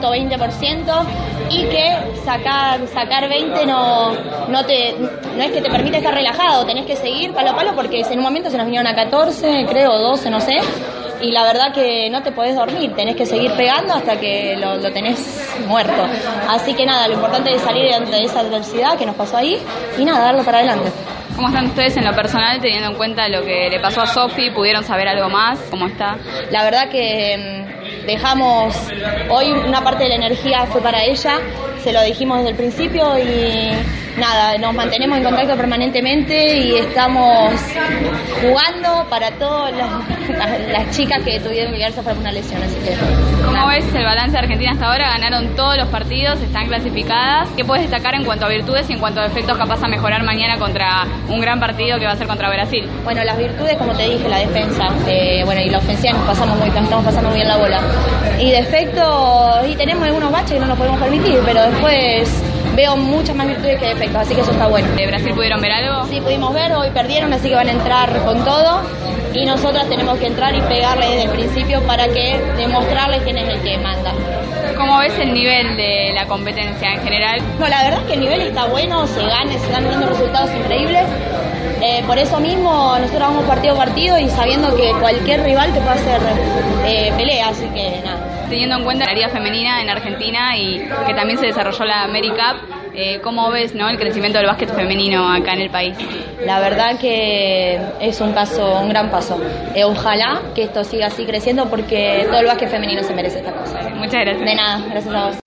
120% y que sacar, sacar 20 no, no, te, no es que te permite estar relajado, tenés que seguir palo a palo porque en un momento se nos vinieron a 14, creo, 12, no sé y la verdad que no te podés dormir, tenés que seguir pegando hasta que lo, lo, tenés muerto. Así que nada, lo importante es salir de esa adversidad que nos pasó ahí y nada, darlo para adelante. ¿Cómo están ustedes en lo personal teniendo en cuenta lo que le pasó a Sofi? ¿Pudieron saber algo más? ¿Cómo está? La verdad que dejamos, hoy una parte de la energía fue para ella, se lo dijimos desde el principio y nada, nos mantenemos en contacto permanentemente y estamos jugando para todas las, las, chicas que tuvieron que quedarse por una lesión. Así que, ¿Cómo nada. ves el balance de Argentina hasta ahora? Ganaron todos los partidos, están clasificadas. ¿Qué puedes destacar en cuanto a virtudes y en cuanto a efectos capaz a mejorar mañana contra un gran partido que va a ser contra Brasil? Bueno, las virtudes, como te dije, la defensa, eh, bueno, y la ofensiva nos pasamos muy estamos pasando muy bien la bola. Y defectos, y tenemos algunos baches que no nos podemos permitir, pero después veo muchas más virtudes que defectos, así que eso está bueno. ¿De Brasil pudieron ver algo? Sí, pudimos ver, hoy perdieron, así que van a entrar con todo y nosotras tenemos que entrar y pegarle desde el principio para que demostrarles quién es el que manda. ¿Cómo ves el nivel de la competencia en general? No, la verdad es que el nivel está bueno, se gana, se están dando resultados increíbles. Eh, por eso mismo nosotros vamos partido a partido y sabiendo que cualquier rival te puede hacer eh, pelea, así que nada. Teniendo en cuenta la área femenina en Argentina y que también se desarrolló la AmeriCup, eh, ¿cómo ves ¿no? el crecimiento del básquet femenino acá en el país? La verdad que es un paso, un gran paso. Ojalá que esto siga así creciendo porque todo el básquet femenino se merece esta cosa. Muchas gracias. De nada, gracias a vos.